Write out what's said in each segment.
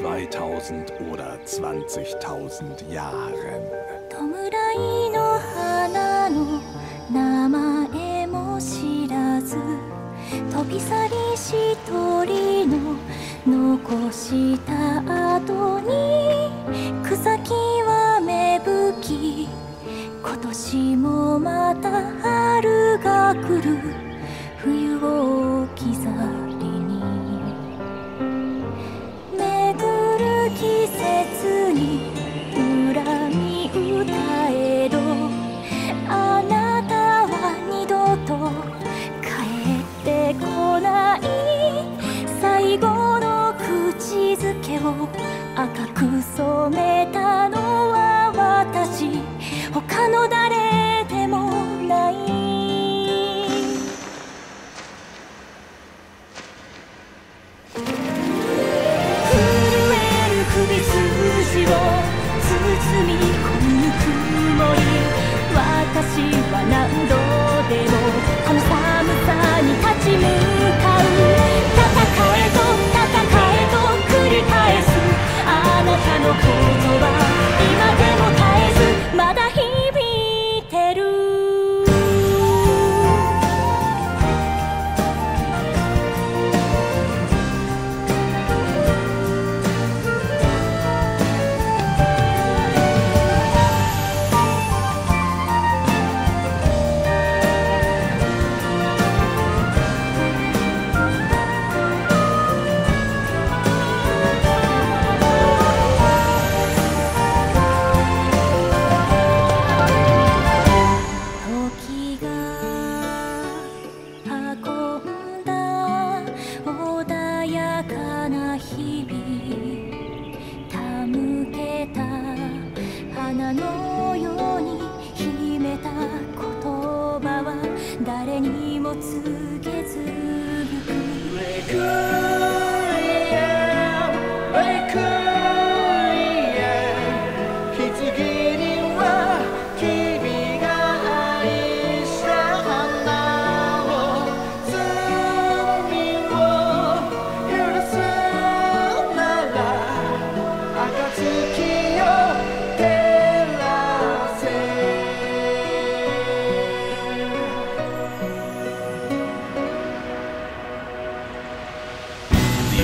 2000oder 20.000 Jahren. 弔いの花の名前も知らず飛び去り一人の残した後に草木は芽吹き今年もまた春が来る冬をめたのは私。他の誰でもない。震える首筋を包み込誰にも告げず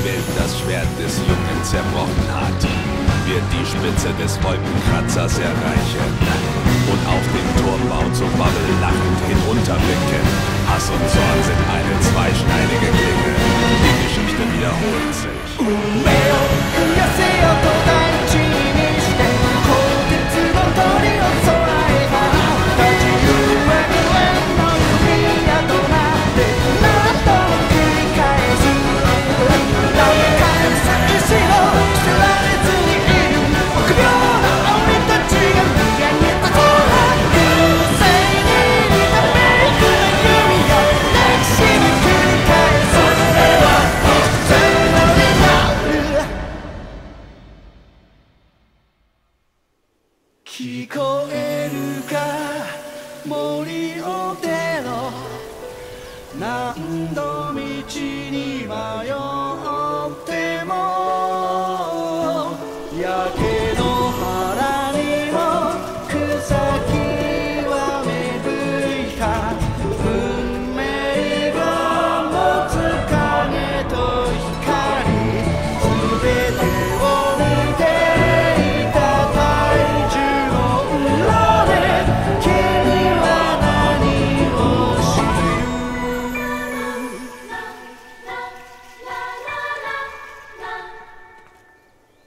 die Welt das Schwert des Jungen zerbrochen hat, wird die Spitze des Wolkenkratzers erreichen und auf den Turmbau zu Bubble lachend hinunterblicken. Hass und Zorn sind eine zweischneidige Klinge. Die Geschichte wiederholt sich. 何度道に迷う。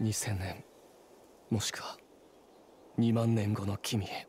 2000年もしくは2万年後の君へ。